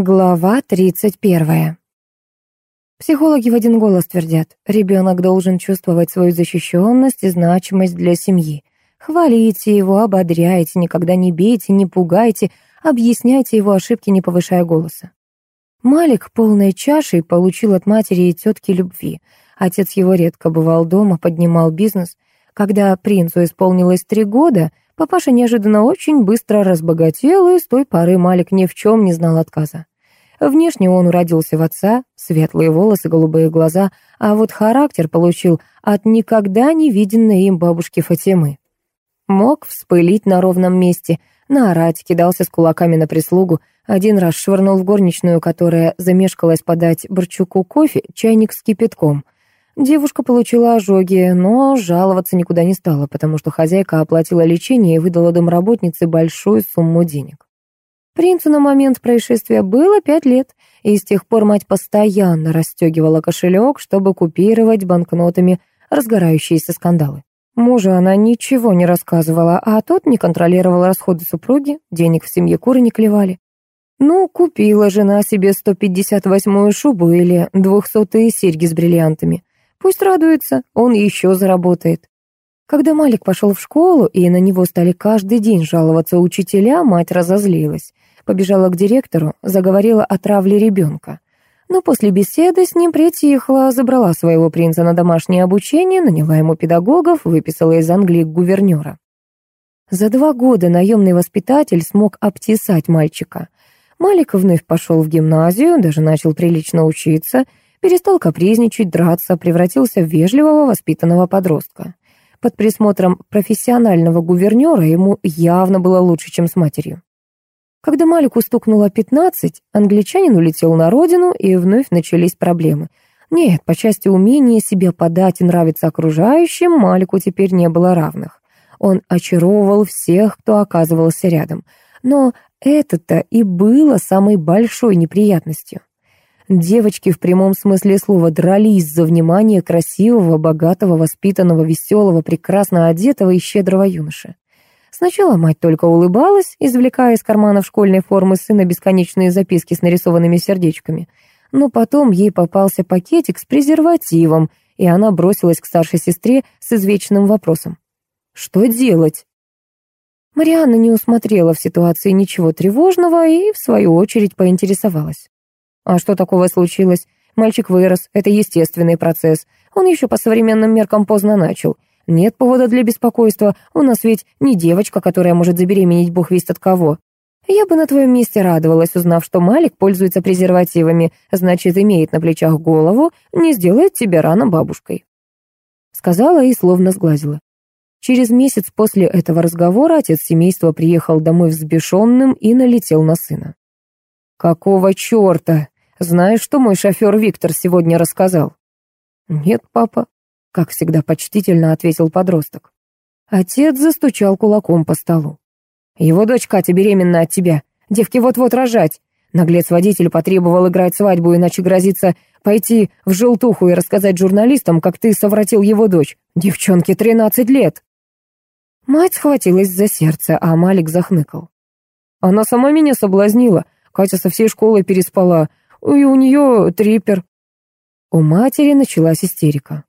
Глава 31. Психологи в один голос твердят, ребенок должен чувствовать свою защищенность и значимость для семьи. Хвалите его, ободряйте, никогда не бейте, не пугайте, объясняйте его ошибки, не повышая голоса. Малик полной чашей получил от матери и тетки любви. Отец его редко бывал дома, поднимал бизнес. Когда принцу исполнилось три года, папаша неожиданно очень быстро разбогател, и с той поры Малик ни в чем не знал отказа. Внешне он уродился в отца, светлые волосы, голубые глаза, а вот характер получил от никогда не виденной им бабушки Фатимы. Мог вспылить на ровном месте, наорать, кидался с кулаками на прислугу, один раз швырнул в горничную, которая замешкалась подать Борчуку кофе, чайник с кипятком. Девушка получила ожоги, но жаловаться никуда не стала, потому что хозяйка оплатила лечение и выдала домработнице большую сумму денег. Принцу на момент происшествия было пять лет, и с тех пор мать постоянно расстегивала кошелек, чтобы купировать банкнотами разгорающиеся скандалы. Мужу она ничего не рассказывала, а тот не контролировал расходы супруги, денег в семье куры не клевали. Ну, купила жена себе 158-ю шубу или 200-е серьги с бриллиантами. Пусть радуется, он еще заработает. Когда Малик пошел в школу, и на него стали каждый день жаловаться учителя, мать разозлилась. Побежала к директору, заговорила о травле ребенка. Но после беседы с ним притихла, забрала своего принца на домашнее обучение, наняла ему педагогов, выписала из Англии гувернера. За два года наемный воспитатель смог обтесать мальчика. Малик вновь пошел в гимназию, даже начал прилично учиться, перестал капризничать, драться, превратился в вежливого, воспитанного подростка. Под присмотром профессионального гувернера ему явно было лучше, чем с матерью. Когда Малику стукнуло пятнадцать, англичанин улетел на родину, и вновь начались проблемы. Нет, по части умения себя подать и нравиться окружающим, Малику теперь не было равных. Он очаровывал всех, кто оказывался рядом. Но это-то и было самой большой неприятностью. Девочки в прямом смысле слова дрались за внимание красивого, богатого, воспитанного, веселого, прекрасно одетого и щедрого юноши. Сначала мать только улыбалась, извлекая из карманов школьной формы сына бесконечные записки с нарисованными сердечками. Но потом ей попался пакетик с презервативом, и она бросилась к старшей сестре с извечным вопросом. «Что делать?» Марианна не усмотрела в ситуации ничего тревожного и, в свою очередь, поинтересовалась. «А что такого случилось? Мальчик вырос, это естественный процесс. Он еще по современным меркам поздно начал. Нет повода для беспокойства, у нас ведь не девочка, которая может забеременеть бог весть от кого. Я бы на твоем месте радовалась, узнав, что Малик пользуется презервативами, значит, имеет на плечах голову, не сделает тебя рано бабушкой». Сказала и словно сглазила. Через месяц после этого разговора отец семейства приехал домой взбешенным и налетел на сына. «Какого черта? Знаешь, что мой шофер Виктор сегодня рассказал?» «Нет, папа», — как всегда почтительно ответил подросток. Отец застучал кулаком по столу. «Его дочь Катя беременна от тебя. Девки вот-вот рожать. Наглец-водитель потребовал играть свадьбу, иначе грозится пойти в желтуху и рассказать журналистам, как ты совратил его дочь. Девчонке тринадцать лет». Мать схватилась за сердце, а Малик захныкал. Она сама меня соблазнила. Катя со всей школой переспала, и у нее трипер. У матери началась истерика.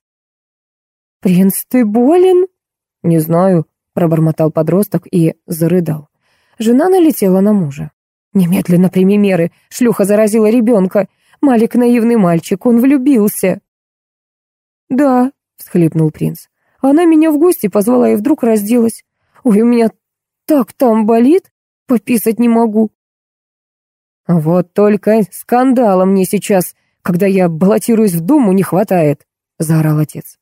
«Принц, ты болен?» «Не знаю», — пробормотал подросток и зарыдал. Жена налетела на мужа. «Немедленно прими меры. Шлюха заразила ребенка. Малик наивный мальчик, он влюбился». «Да», — всхлипнул принц. Она меня в гости позвала и вдруг разделась. Ой, у меня так там болит, пописать не могу. Вот только скандала мне сейчас, когда я баллотируюсь в Думу, не хватает, заорал отец.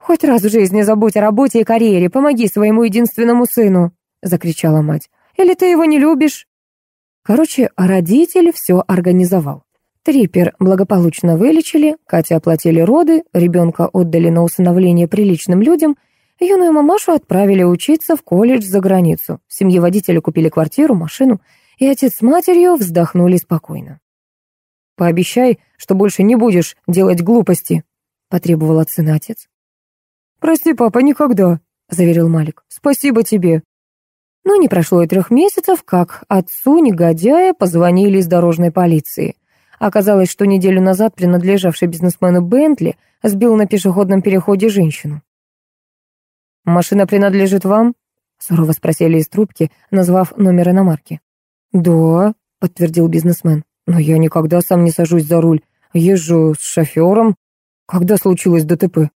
Хоть раз в жизни забудь о работе и карьере, помоги своему единственному сыну, закричала мать. Или ты его не любишь? Короче, родитель все организовал. Трипер благополучно вылечили, Кате оплатили роды, ребенка отдали на усыновление приличным людям, юную мамашу отправили учиться в колледж за границу. Семье водителя купили квартиру, машину, и отец с матерью вздохнули спокойно. «Пообещай, что больше не будешь делать глупости», — потребовал от отец. «Прости, папа, никогда», — заверил Малик. «Спасибо тебе». Но не прошло и трех месяцев, как отцу негодяя позвонили из дорожной полиции. Оказалось, что неделю назад принадлежавший бизнесмену Бентли сбил на пешеходном переходе женщину. «Машина принадлежит вам?» — сурово спросили из трубки, назвав номер иномарки. «Да», — подтвердил бизнесмен, «но я никогда сам не сажусь за руль. Езжу с шофером. Когда случилось ДТП?»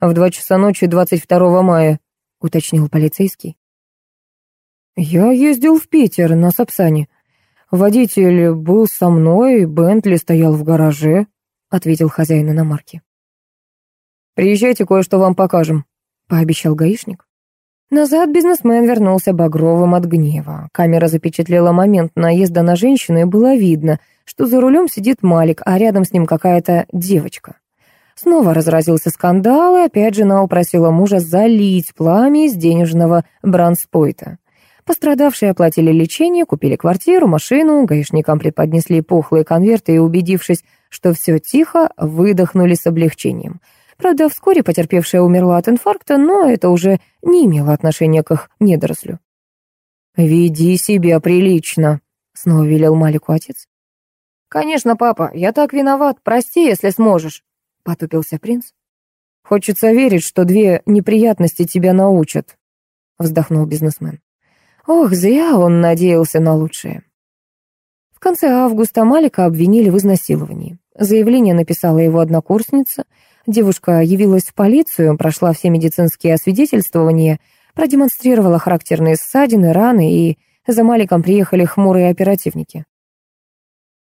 «В два часа ночи 22 мая», — уточнил полицейский. «Я ездил в Питер на Сапсане. Водитель был со мной, Бентли стоял в гараже», — ответил хозяин иномарки. «Приезжайте, кое-что вам покажем», — пообещал гаишник. Назад бизнесмен вернулся багровым от гнева. Камера запечатлела момент наезда на женщину, и было видно, что за рулем сидит Малик, а рядом с ним какая-то девочка. Снова разразился скандал, и опять жена упросила мужа залить пламя из денежного бранспойта. Пострадавшие оплатили лечение, купили квартиру, машину, гаишникам преподнесли пухлые конверты и, убедившись, что все тихо, выдохнули с облегчением — Правда, вскоре потерпевшая умерла от инфаркта, но это уже не имело отношения к их недорослю. «Веди себя прилично», — снова велел Малику отец. «Конечно, папа, я так виноват, прости, если сможешь», — потупился принц. «Хочется верить, что две неприятности тебя научат», — вздохнул бизнесмен. Ох, зря он надеялся на лучшее. В конце августа Малика обвинили в изнасиловании. Заявление написала его однокурсница — Девушка явилась в полицию, прошла все медицинские освидетельствования, продемонстрировала характерные ссадины, раны, и за Маликом приехали хмурые оперативники.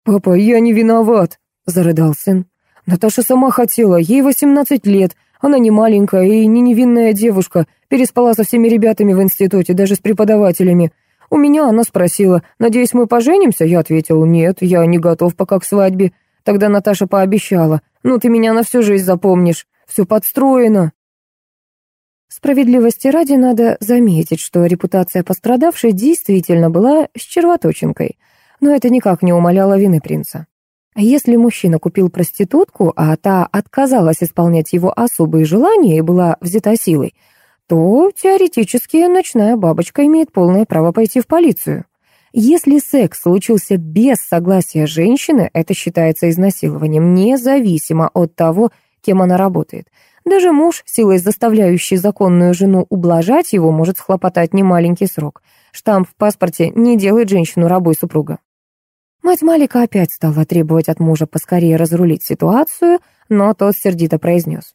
«Папа, я не виноват», — зарыдал сын. «Наташа сама хотела, ей 18 лет, она не маленькая и не невинная девушка, переспала со всеми ребятами в институте, даже с преподавателями. У меня она спросила, «Надеюсь, мы поженимся?» Я ответил, «Нет, я не готов пока к свадьбе». Тогда Наташа пообещала, «Ну, ты меня на всю жизнь запомнишь, все подстроено». Справедливости ради надо заметить, что репутация пострадавшей действительно была с червоточинкой, но это никак не умаляло вины принца. Если мужчина купил проститутку, а та отказалась исполнять его особые желания и была взята силой, то теоретически ночная бабочка имеет полное право пойти в полицию. Если секс случился без согласия женщины, это считается изнасилованием, независимо от того, кем она работает. Даже муж, силой заставляющий законную жену ублажать его, может схлопотать немаленький срок. Штамп в паспорте не делает женщину рабой супруга. Мать Малика опять стала требовать от мужа поскорее разрулить ситуацию, но тот сердито произнес.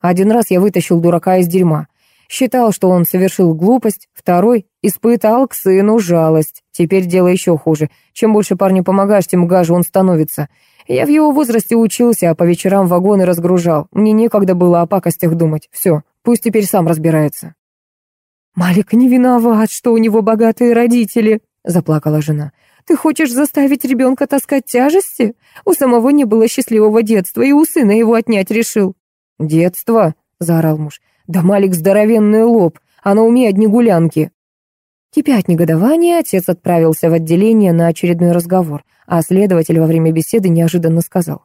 «Один раз я вытащил дурака из дерьма. Считал, что он совершил глупость. Второй испытал к сыну жалость. Теперь дело еще хуже. Чем больше парню помогаешь, тем гаже он становится. Я в его возрасте учился, а по вечерам вагоны разгружал. Мне некогда было о пакостях думать. Все, пусть теперь сам разбирается. «Малик не виноват, что у него богатые родители», — заплакала жена. «Ты хочешь заставить ребенка таскать тяжести? У самого не было счастливого детства, и у сына его отнять решил». «Детство?» — заорал муж. Да Малик здоровенный лоб, а на уме одни гулянки. Кипя от негодования, отец отправился в отделение на очередной разговор, а следователь во время беседы неожиданно сказал.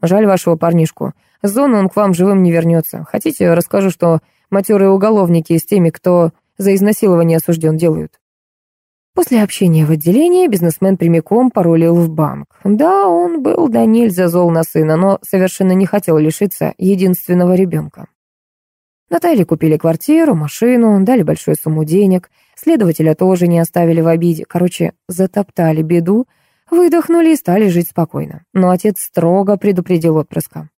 «Жаль вашего парнишку. С зоны он к вам живым не вернется. Хотите, расскажу, что матерые уголовники с теми, кто за изнасилование осужден, делают?» После общения в отделении бизнесмен прямиком порулил в банк. Да, он был да нельзя зол на сына, но совершенно не хотел лишиться единственного ребенка. Наталье купили квартиру, машину, дали большую сумму денег. Следователя тоже не оставили в обиде. Короче, затоптали беду, выдохнули и стали жить спокойно. Но отец строго предупредил отпрыска.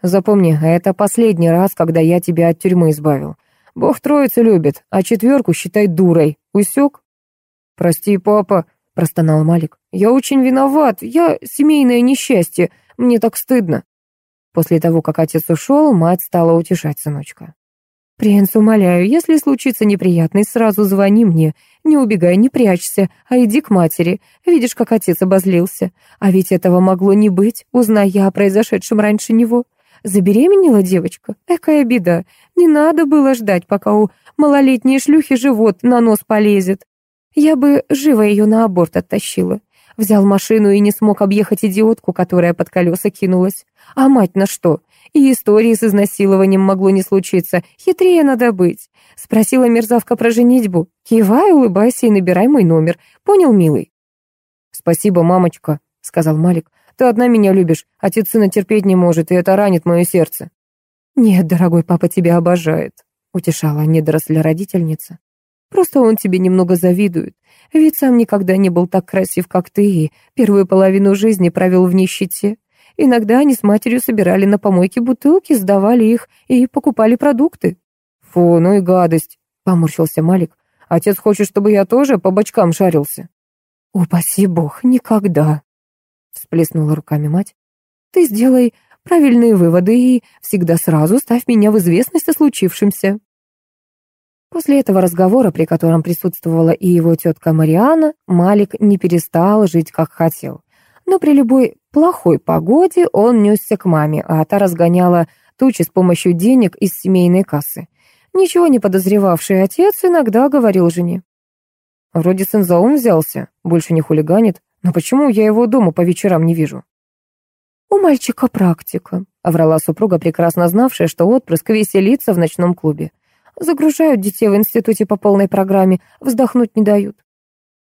«Запомни, это последний раз, когда я тебя от тюрьмы избавил. Бог троицу любит, а четверку считай дурой. Усек?» «Прости, папа», — простонал Малик. «Я очень виноват. Я семейное несчастье. Мне так стыдно». После того, как отец ушел, мать стала утешать сыночка. «Принц, умоляю, если случится неприятность, сразу звони мне. Не убегай, не прячься, а иди к матери. Видишь, как отец обозлился. А ведь этого могло не быть, узная о произошедшем раньше него. Забеременела девочка? Экая беда. Не надо было ждать, пока у малолетней шлюхи живот на нос полезет. Я бы живо ее на аборт оттащила. Взял машину и не смог объехать идиотку, которая под колеса кинулась. А мать на что? И истории с изнасилованием могло не случиться. Хитрее надо быть. Спросила мерзавка про женитьбу. Кивай, улыбайся и набирай мой номер. Понял, милый? «Спасибо, мамочка», — сказал Малик. «Ты одна меня любишь. Отец сына терпеть не может, и это ранит мое сердце». «Нет, дорогой папа тебя обожает», — утешала недоросля родительница. «Просто он тебе немного завидует. Ведь сам никогда не был так красив, как ты, и первую половину жизни провел в нищете. Иногда они с матерью собирали на помойке бутылки, сдавали их и покупали продукты. «Фу, ну и гадость», — поморщился Малик. «Отец хочет, чтобы я тоже по бочкам шарился». «Упаси бог, никогда», — всплеснула руками мать. «Ты сделай правильные выводы и всегда сразу ставь меня в известность о случившемся». После этого разговора, при котором присутствовала и его тетка Мариана, Малик не перестал жить, как хотел. Но при любой плохой погоде он несся к маме, а та разгоняла тучи с помощью денег из семейной кассы. Ничего не подозревавший отец иногда говорил жене. «Вроде сын за ум взялся, больше не хулиганит, но почему я его дома по вечерам не вижу?» «У мальчика практика», — врала супруга, прекрасно знавшая, что отпрыск веселится в ночном клубе. «Загружают детей в институте по полной программе, вздохнуть не дают.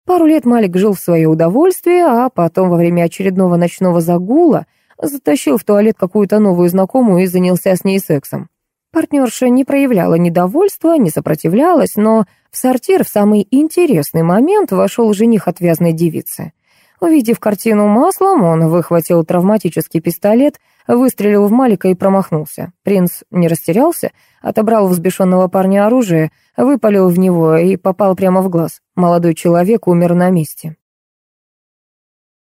Пару лет Малик жил в свое удовольствие, а потом во время очередного ночного загула затащил в туалет какую-то новую знакомую и занялся с ней сексом. Партнерша не проявляла недовольства, не сопротивлялась, но в сортир в самый интересный момент вошел жених отвязной девицы. Увидев картину маслом, он выхватил травматический пистолет, выстрелил в Малика и промахнулся. Принц не растерялся, отобрал взбешенного парня оружие, выпалил в него и попал прямо в глаз. Молодой человек умер на месте.